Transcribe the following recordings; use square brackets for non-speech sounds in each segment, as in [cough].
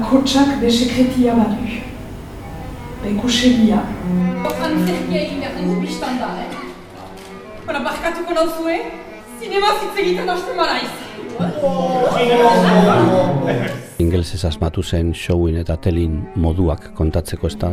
bakotsak be sekretia badu. Beko segia. Antzerkia egin behar dugu biztan da, eh? Bara, barkatuko nauzue, zinema zitzegiten hasten maraiz. Ingelsez asmatu zen showin eta telin moduak kontatzeko ez da.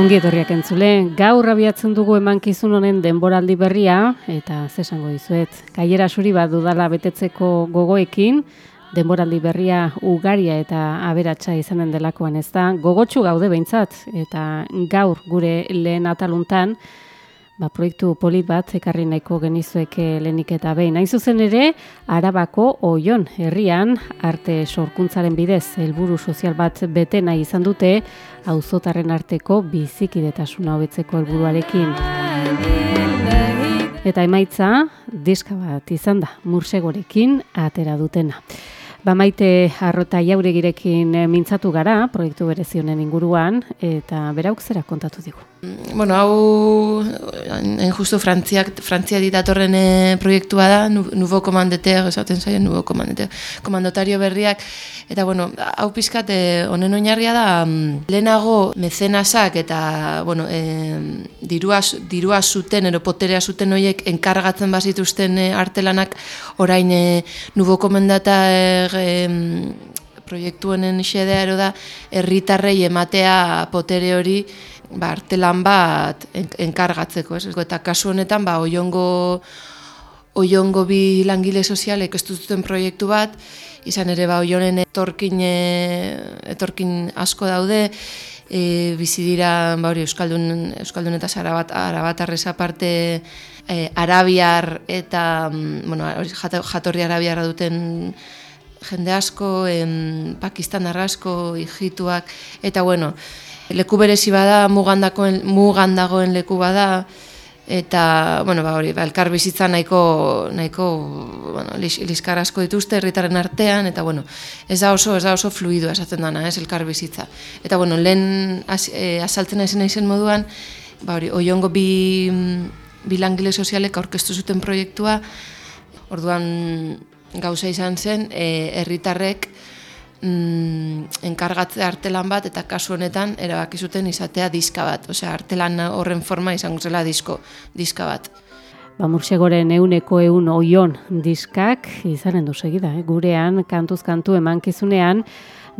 Ongi etorriak entzule, gaur abiatzen dugu emankizun honen denboraldi berria, eta zesango dizuet, kaiera suri bat dudala betetzeko gogoekin, denboraldi berria ugaria eta aberatsa izanen delakoan ez da, gogotsu gaude behintzat, eta gaur gure lehen ataluntan, ba, proiektu polit bat ekarri nahiko genizueke lehenik eta behin. Hain zuzen ere, Arabako Oion herrian arte sorkuntzaren bidez helburu sozial bat bete nahi izan dute auzotarren arteko bizikidetasuna hobetzeko helburuarekin. Eta emaitza, diska bat izan da, mursegorekin atera dutena. Ba maite arrota jauregirekin mintzatu gara, proiektu berezionen inguruan, eta berauk zera kontatu digu. Mm, bueno, hau, en justo Frantziak, Frantzia ditatorren e, proiektua da, nubo komandeteak, esaten zaio, nubo komandeteak, komandotario berriak, eta bueno, hau pizkat, eh, honen oinarria da, mm, lehenago mezenasak eta, bueno, e, dirua, dirua zuten, ero poterea zuten horiek enkargatzen bazituzten e, artelanak, orain e, nubo komandata e, proiektu honen xedea ero da, herritarrei ematea potere hori, ba, artelan bat enkargatzeko, ez? Eta kasu honetan, ba, oiongo, oiongo bi langile sozialek ez duten proiektu bat, izan ere, ba, oionen etorkin, etorkin asko daude, e, bizi dira, ba, hori, Euskaldun, Euskaldun eta Arabat, Arabatarrez aparte, e, Arabiar eta, mm, bueno, jatorri Arabiarra duten jende asko, em, Pakistan arrasko, hijituak, eta bueno, leku berezi bada, mugandakoen, mugandagoen leku bada, eta, bueno, ba, hori, ba, elkar bizitza nahiko, nahiko, bueno, liskar asko dituzte herritaren artean, eta, bueno, ez da oso, ez da oso fluido esaten dana, ez, elkar bizitza. Eta, bueno, lehen az, e, azaltzen aizen aizen moduan, ba, hori, oiongo bi, bi langile sozialek aurkeztu zuten proiektua, orduan, gauza izan zen, e, herritarrek mm, enkargatze artelan bat eta kasu honetan erabaki zuten izatea diska bat, osea artelan horren forma izango zela disko, diska bat. Ba, mursegoren euneko eun oion diskak izanen du segida, eh? gurean kantuz kantu emankizunean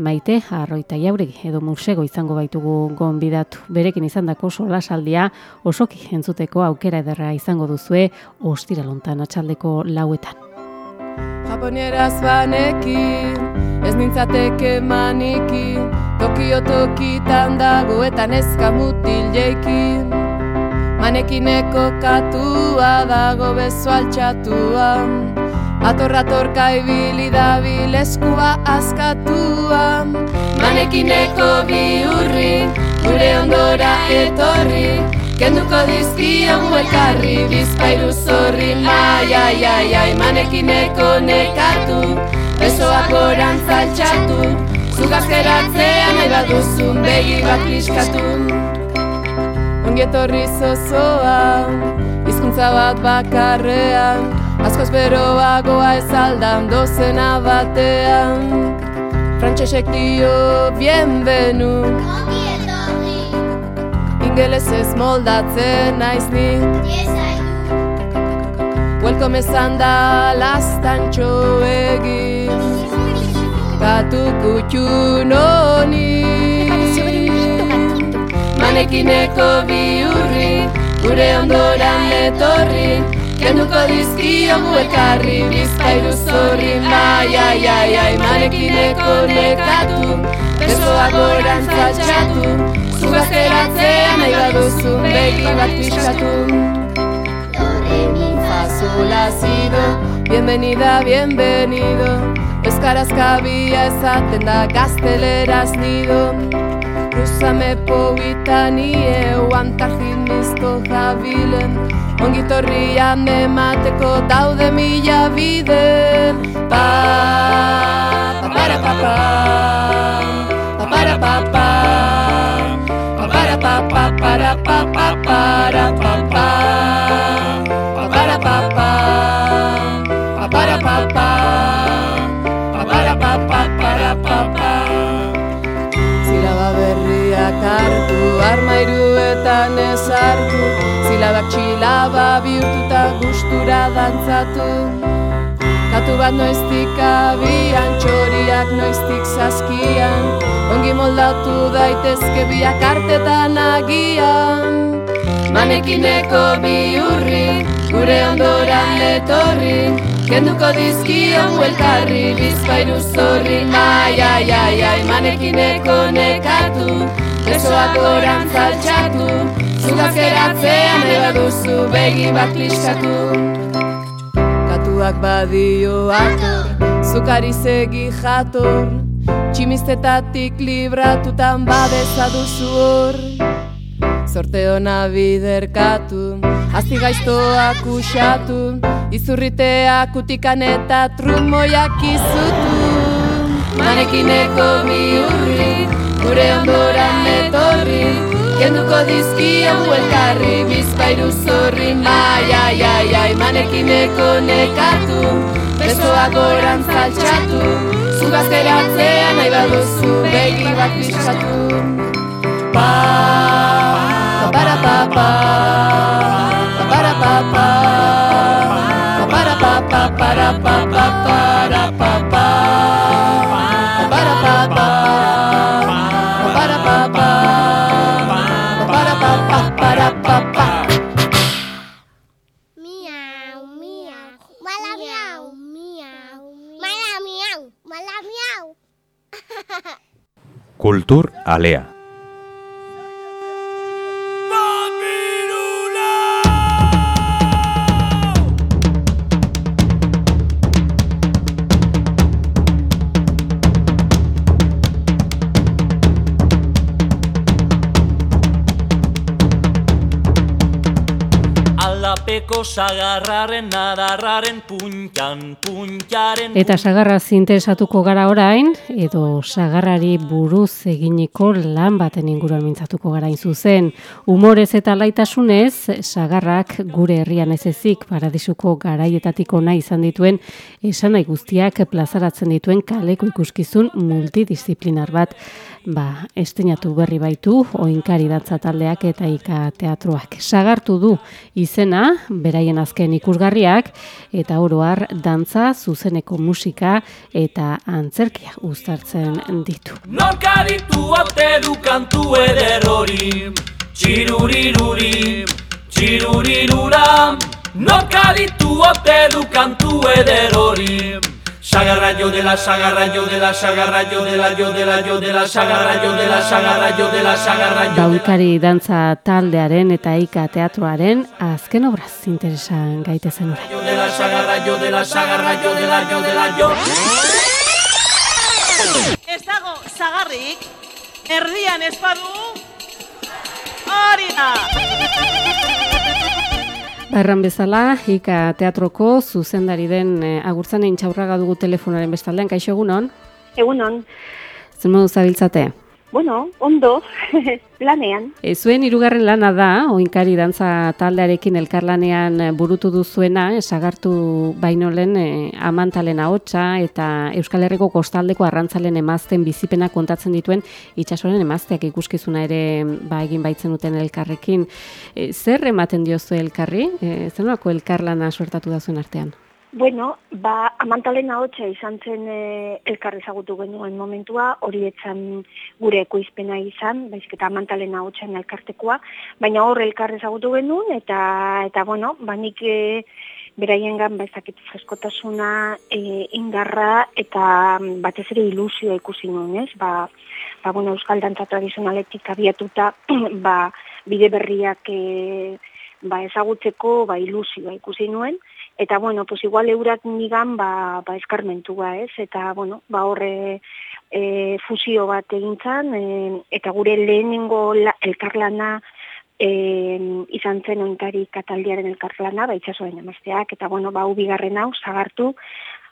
maite arroita jauregi edo mursego izango baitugu gonbidatu. Berekin izan dako solasaldia osoki entzuteko aukera ederra izango duzue ostiralontan atxaldeko lauetan. Japonieraz banekin, ez nintzateke manikin Tokio tokitan dago eta neska mutil jeikin Manekineko katua dago bezo altxatua Atorra torka ibili dabil eskua askatua. Manekineko bi hurri, gure ondora etorri Kenduko dizkion elkarri bizpairu zorri. Ai, ai, ai, ai, manekineko nekatu Besoak goran zaltxatu Zugazkeratzea nahi bat duzun begi bat liskatu Ongietorri zozoa Izkuntza bat bakarrean. Askoz beroagoa ez aldan dozena batean. Frantxesek dio bienvenu ingeles ez moldatzen naiz ni. Welcome esan da lastan txoegin Katu kutxu noni. Manekineko bi hurri Gure ondoran etorri. Kenduko dizkiogu elkarri bizpairu zorri. Ai, ai, ai, ai, manekineko nekatu. Besoak gorantz altxatu Zugazteratzea nahi baduzu begi bat pixkatu. Fa, sol, la, si, do Bienvenida, bienvenido. Euskaraz kabia ezaten da gazteleraz nido. Cruzame poguita nie uantarjin mizko jabilen. Ongitorrian emateko daude mila bide. Pa, pa, para, pa, pa Pa, dantzatu Katu bat noiztik abian, txoriak noiztik zazkian Ongi moldatu daitezke biak artetan agian. Manekineko bihurri, gure ondoran etorri. Kenduko dizkion elkarri, bizpairu zorri. Ai, ai, ai, ai, manekineko nekatu. Besoak gorantz altxatu. Zugazkeratzean ebaduzu begi bat kliskatu Katuak badio ator, zukari segi jator Tximiztetatik libratutan badeza duzu hor. Zorte hona biderkatu, azti gaiztoak usatu Izurriteak utikan eta trumoiak izutu. Manekineko bihurri, gure ondoran etorri Kenduko dizkiogu elkarri, bizpairu zorri Ai, ai, ai, ai, manekineko nekatu Besoak gorantz altxatu, zugazteratzea nahi baduzu begi bat pixkatu. Pa, pa, para, pa, pa, pa, Kultur alea. Aldapeko sagarraren nadarraren puntxan, puntxaren... Eta sagarraz interesatuko gara orain, edo sagarrari buruz eginiko lan baten inguruan mintzatuko gara zuzen. Humorez eta laitasunez, sagarrak gure herrian ez ezik paradisuko garaietatik ona izan dituen, esan nahi guztiak plazaratzen dituen kaleko ikuskizun multidisziplinar bat, ba, esteinatu berri baitu, oinkari dantza taldeak eta ika teatroak. Sagartu du izena, beraien azken ikusgarriak, eta oroar dantza, zuzeneko musika eta antzerkia uztartzen ditu. Norkaritu ote du kantu eder hori, txiruriruri, txiruriruram. Norkaritu ote du kantu eder hori, Sagarra yo de la sagarra yo de la sagarra yo de la yo de la yo de la sagarra yo de la sagarra yo de la sagarra yo Baulkari dantza taldearen eta ika teatroaren azken obraz interesan gaitezen orain. Yo de la sagarra yo de la sagarra yo de la yo de la yo Ez dago zagarrik, erdian espadu, hori da! Barran bezala, Ika Teatroko zuzendari den eh, agurtzanen txaurraga dugu telefonaren bestaldean, kaixo egunon? Egunon. Zer modu zabiltzate? Bueno, ondo, [laughs] lanean. E, zuen hirugarren lana da, oinkari dantza taldearekin elkarlanean burutu duzuena, esagartu baino lehen e, amantalen ahotsa eta Euskal Herriko kostaldeko arrantzalen emazten bizipena kontatzen dituen itsasoren emazteak ikuskizuna ere ba, egin baitzen duten elkarrekin. E, zer ematen diozu elkarri? E, zer nolako elkarlana suertatu da zuen artean? Bueno, ba, amantalen ahotsa izan zen e, elkar ezagutu genuen momentua, hori etzan gure ekoizpena izan, baizik eta amantalen ahotsan elkartekoa, baina hor elkar ezagutu genuen, eta, eta bueno, banik e, beraien gan, ba, ezakit freskotasuna, e, indarra, eta mm, batez ere ilusioa ikusi nuen, ez? Ba, ba, bueno, euskal dantza tradizionaletik abiatuta, [clears throat] ba, bide berriak e, ba, ezagutzeko ba, ilusioa ikusi nuen, eta bueno, pues igual eurak nigan ba, ba eskarmentua, ez? Eta bueno, ba horre e, fusio bat egintzan, e, eta gure lehenengo la, elkarlana e, izan zen ointari kataldiaren elkarlana, ba itxasoen emazteak, eta bueno, ba ubigarren hau, zagartu,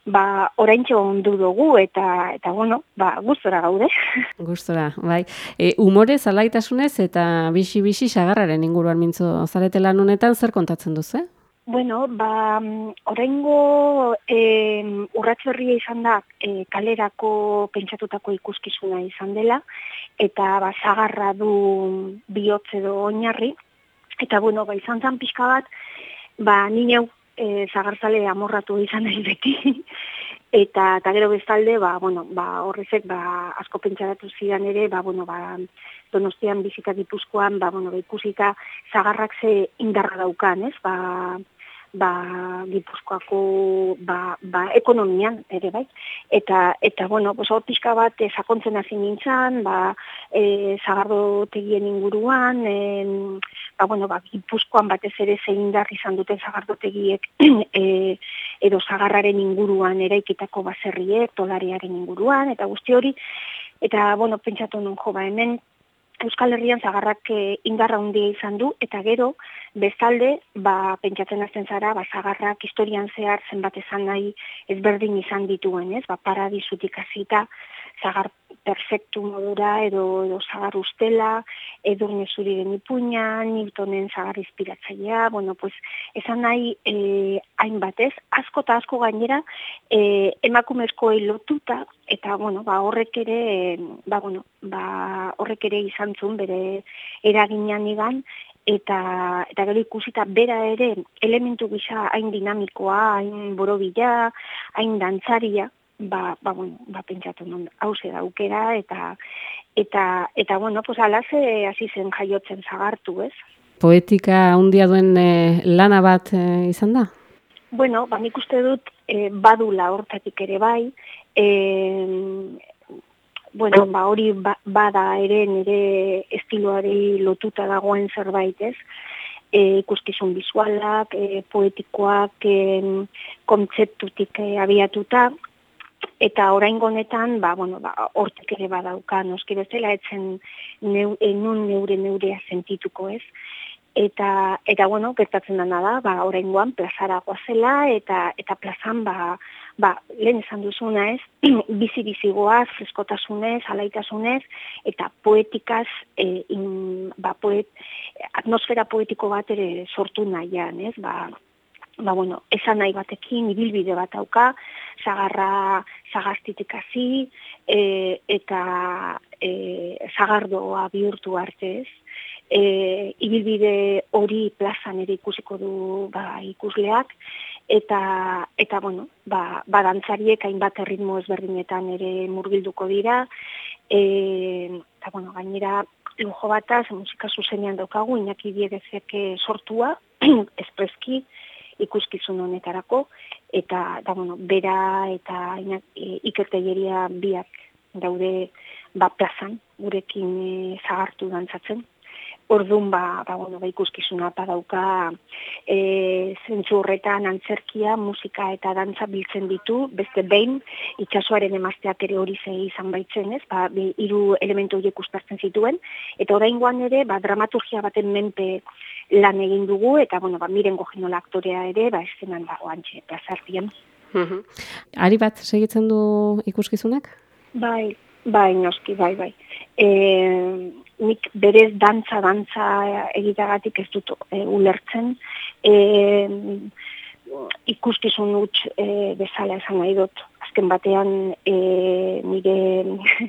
ba oraintxe ondu dugu eta eta bueno, ba gustora gaude. [laughs] Gustora, bai. E, umore zalaitasunez eta bixi bixi sagarraren inguruan mintzo zarete honetan zer kontatzen duzu, eh? Bueno, ba, oraingo e, urratz berria izan da e, kalerako pentsatutako ikuskizuna izan dela, eta ba, zagarra du bihotz edo oinarri, eta bueno, ba, izan zan pixka bat, ba, nineu e, zagartzale amorratu izan nahi beti, [laughs] eta, eta gero bestalde, ba, bueno, ba, horrezek ba, asko pentsatu zidan ere, ba, bueno, ba, donostian bizita gipuzkoan, ba, bueno, ba, ikusita zagarrak ze indarra daukan, ez, ba, ba, gipuzkoako ba, ba, ekonomian ere bai. Eta, eta bueno, pues, pixka bat e, sakontzen hasi nintzen, ba, e, zagardo tegien inguruan, e, ba, bueno, ba, gipuzkoan batez ere zein dar izan duten zagardo tegiek e, [clears throat] edo zagarraren inguruan eraikitako baserriek, tolariaren inguruan, eta guzti hori, eta, bueno, pentsatu nun jo, ba, hemen, Euskal Herrian zagarrak e, indarra handia izan du, eta gero, bestalde, ba, pentsatzen azten zara, ba, zagarrak historian zehar zenbat esan nahi ezberdin izan dituen, ez? Ba, paradizutik azita, zagar perfektu modura edo, edo zagar ustela, edurne zuri den ipuña, Newtonen zagar inspiratzailea, bueno, pues, esan nahi e, hainbatez, asko eta asko gainera e, emakumezko lotuta, eta bueno, ba, horrek ere, ba, bueno, ba, horrek ere izan zuen bere eraginan igan, eta eta gero ikusita bera ere elementu gisa hain dinamikoa, hain borobila, hain dantzaria, ba, ba, bueno, ba, pentsatu non, hause daukera, eta, eta, eta, bueno, pues, alaze hasi zen jaiotzen zagartu, ez? Poetika handia duen e, lana bat e, izan da? Bueno, ba, nik uste dut e, badula hortatik ere bai, e, bueno, ba, hori ba, bada ere nire estiloari lotuta dagoen zerbait, ez? E, ikuskizun bizualak, e, poetikoak, e, kontzeptutik e, abiatuta, eta orain honetan ba, bueno, ba, hortik ere badauka, noski bezala, etzen neu, enun neure neurea sentituko ez. Eta, eta bueno, gertatzen dana da, ba, orain goan plazara goazela, eta, eta plazan, ba, ba, lehen esan duzuna ez, [clears throat] bizi-bizi goaz, freskotasunez, alaitasunez, eta poetikaz, e, in, ba, poet, atmosfera poetiko bat ere sortu nahian, ez, ba, ba, bueno, esan nahi batekin, ibilbide bat auka, zagarra zagaztitik hasi e, eta e, zagardoa bihurtu artez. E, ibilbide hori plazan ere ikusiko du ba, ikusleak, eta, eta bueno, ba, ba dantzariek hainbat erritmo ezberdinetan ere murgilduko dira, e, eta bueno, gainera lujo bataz, musika zuzenean daukagu, inaki biegezek sortua, [clears throat] espreski, ikuskizun honetarako, eta da, bueno, bera eta e, ikertegeria biak daude ba, plazan, gurekin e, zagartu dantzatzen. Orduan, ba, ba, bueno, ba, ikuskizuna badauka e, zentzu horretan antzerkia, musika eta dantza biltzen ditu, beste behin, itxasoaren emazteak ere hori zei izan baitzen, ez? Ba, hiru elementu horiek ustartzen zituen, eta orain ere, ba, dramaturgia baten menpe lan egin dugu, eta, bueno, ba, miren gojinola aktorea ere, ba, eszenan dago antxe, plazartien. Ari bat segitzen du ikuskizunak? Bai, bai, noski, bai, bai. E, nik berez dantza, dantza egitagatik ez dut e, ulertzen. E, ikuskizun huts e, bezala esan nahi dut. Azken batean e, nire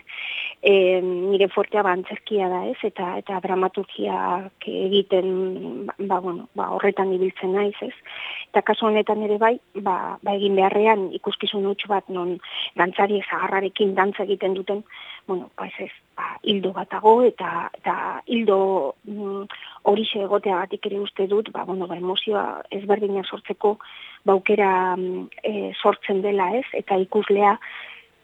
[laughs] e, nire fuertea ba antzerkia da, ez? Eta eta dramaturgiak egiten ba, bueno, ba, horretan ibiltzen naiz, ez? Eta kasu honetan ere bai, ba, ba egin beharrean ikuskizun huts bat non dantzari zagarrarekin dantza egiten duten, bueno, ba ez ez, ba, hildo batago eta eta hildo mm, horixe egoteagatik ere uste dut, ba, bueno, ba, emozioa ezberdina sortzeko baukera mm, e, sortzen dela ez, eta ikuslea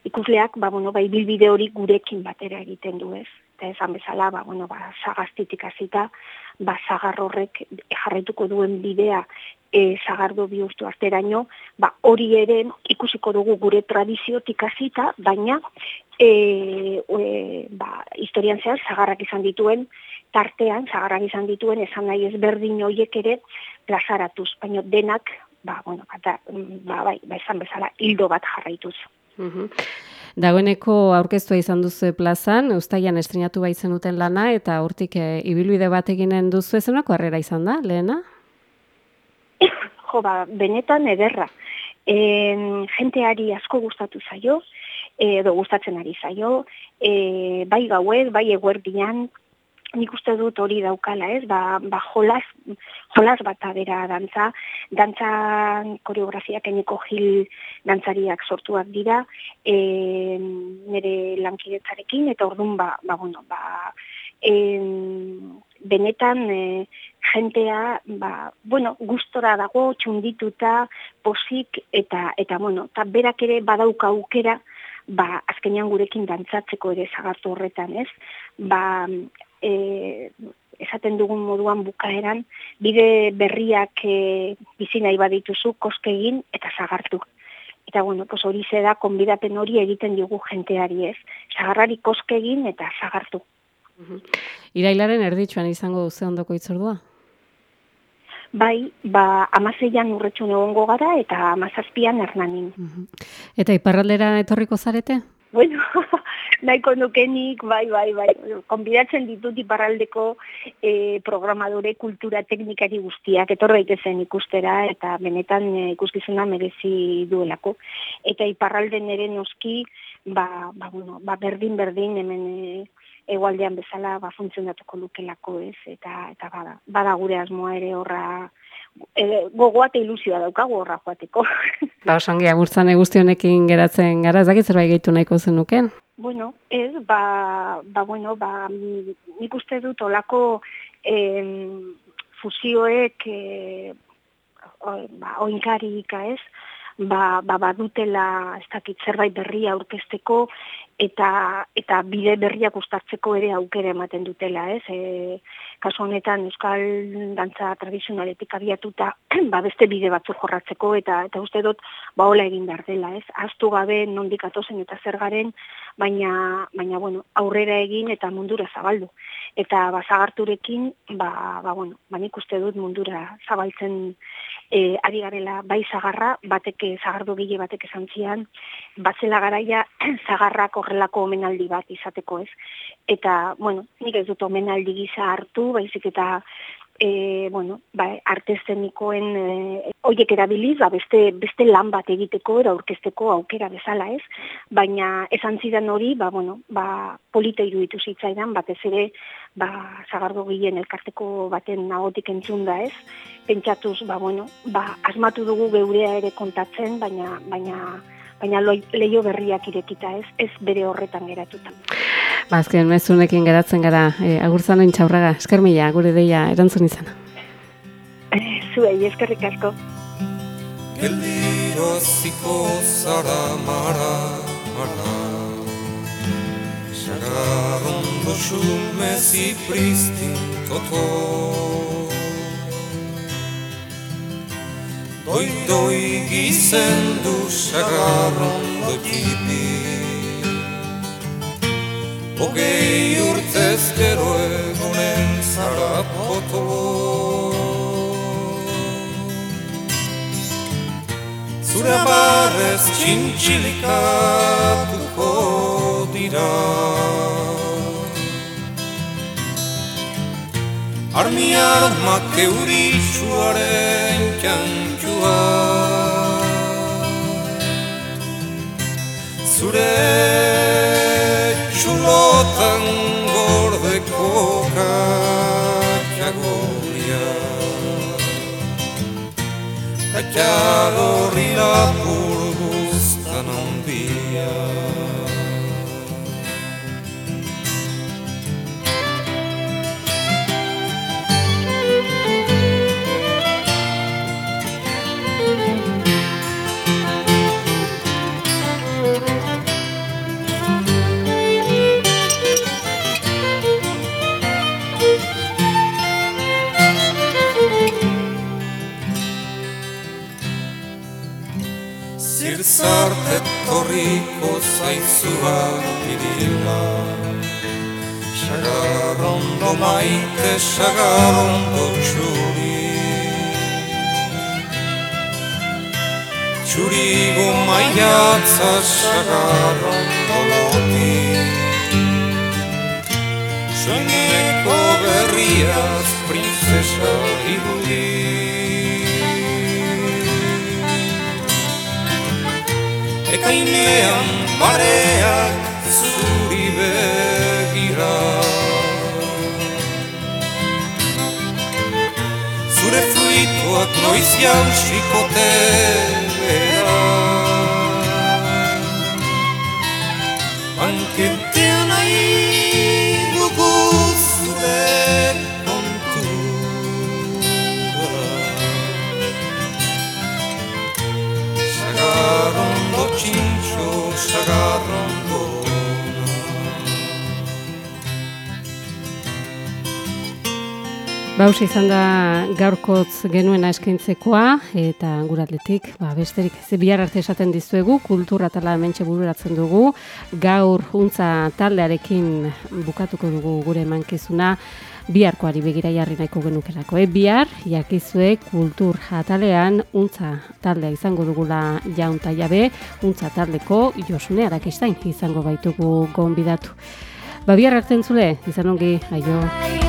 ikusleak ba, bueno, bai bilbide hori gurekin batera egiten du ez. Eta esan bezala, ba, bueno, ba, zagaztitik azita, ba, zagar horrek jarraituko duen bidea e, zagardo bihurtu arteraino, ba, hori ere ikusiko dugu gure tradiziotik azita, baina e, e, ba, historian zehar zagarrak izan dituen, tartean, zagarrak izan dituen, esan nahi ezberdin horiek ere plazaratuz, baina denak, ba, bueno, ba, ba, bai, ba, esan bezala, hildo bat jarraituz. Mhm. Dagoeneko aurkeztua izan duzu plazan, ustaian estrenatu baitzen duten lana, eta hortik e, ibilbide bat eginen duzu ezenako harrera izan da, lehena? [coughs] Jo, ba, benetan ederra. E, jenteari asko gustatu zaio, edo gustatzen ari zaio, e, bai gauez, bai eguerdian, nik uste dut hori daukala, ez? Ba, ba jolas, jolas bat adera dantza, dantza koreografiak eneko gil dantzariak sortuak dira, e, nire lankidetzarekin, eta orduan, ba, ba, bueno, ba, e, benetan e, jentea, ba, bueno, gustora dago, txundituta, posik, eta, eta bueno, eta berak ere badauka aukera, ba, azkenean gurekin dantzatzeko ere zagartu horretan, ez? Ba, e, esaten dugun moduan bukaeran, bide berriak e, bizi nahi badituzu, koske egin eta zagartu. Eta bueno, pues hori da konbidapen hori egiten dugu jenteari ez. Zagarrari koske egin eta zagartu. Irailaren erditsuan izango duze ondoko itzordua? Bai, ba, amazeian urretxun egongo gara eta amazazpian ernanin. Eta iparraldera etorriko zarete? Bueno, [laughs] nahiko nukenik, bai, bai, bai, konbidatzen ditut iparraldeko e, programadore kultura teknikari guztiak, etorra zen ikustera, eta benetan e, ikuskizuna merezi duelako. Eta iparralden ere noski, ba, ba, bueno, ba, berdin, berdin, hemen e, egualdean bezala ba, funtzionatuko lukelako ez, eta, eta bada, bada gure asmoa ere horra, e, gogoa eta ilusioa daukagu horra joateko. [laughs] Ba, osongi, agurtzan guztionekin geratzen gara, ez dakit zerbait gehitu nahiko zenuken? Bueno, ez, ba, ba, bueno, ba, nik uste dut olako eh, fusioek eh, ba, oinkarika ez, ba, ba, badutela ez dakit zerbait berria aurkezteko eta eta bide berriak ustartzeko ere aukera ematen dutela, ez? E, kasu honetan euskal dantza tradizionaletik abiatuta [clears throat] ba beste bide batzu jorratzeko eta eta uste dut ba hola egin behar dela, ez? Astu gabe nondik atozen eta zer garen, baina baina bueno, aurrera egin eta mundura zabaldu. Eta bazagarturekin ba ba bueno, ba nik uste dut mundura zabaltzen e, ari garela bai zagarra, bateke zagardo gile batek esan zian, batzela garaia [clears throat] zagarrak horrelako omenaldi bat izateko ez. Eta, bueno, nik ez dut omenaldi gisa hartu, baizik eta e, bueno, ba, arte eszenikoen e, erabiliz, ba, beste, beste lan bat egiteko, era aurkezteko aukera bezala ez, baina esan zidan hori, ba, bueno, ba, polita iruditu zitzaidan, batez ere, ba, zagardo gien elkarteko baten nagotik entzun da ez, pentsatuz, ba, bueno, ba, asmatu dugu geurea ere kontatzen, baina, baina, baina leio berriak irekita ez, ez bere horretan geratuta. Ba, azken mezunekin geratzen gara, e, agurtzan oin txaurraga, esker mila, gure deia, erantzun izan. Zuei, eskerrik asko. Geldiro ziko zara mara, mara Sagarrondo xumezi pristin toto Doi doi gizendu sagarrondo tipi Hogei urtez egunen zara Zure barrez txintxilikatuko dira. Armi armak euritxuaren kantxua Zure txulotan gordeko kakagoria. Kakagorri lapu Zirzarte torriko zaizua bidila Sagarrondo maite, sagarrondo txuri. Txurigo maiatza, sagarrondo loti. Soineko berriaz, princesa irudi Ekainean bareak zuri begira. Zure fruituak noiz jausiko Baus izan da gaurkotz genuena eskaintzekoa eta guratletik, ba, besterik ez bihar arte esaten dizuegu, kultura tala hementxe bururatzen dugu, gaur untza taldearekin bukatuko dugu gure mankizuna, biharkoari begira jarri nahiko genukerako. E, bihar, jakizue kultur atalean untza taldea izango dugula jaunta jabe, untza taldeko Josune Arakistain izango baitugu gonbidatu. Ba, bihar hartzen zule, izan ongi, aio.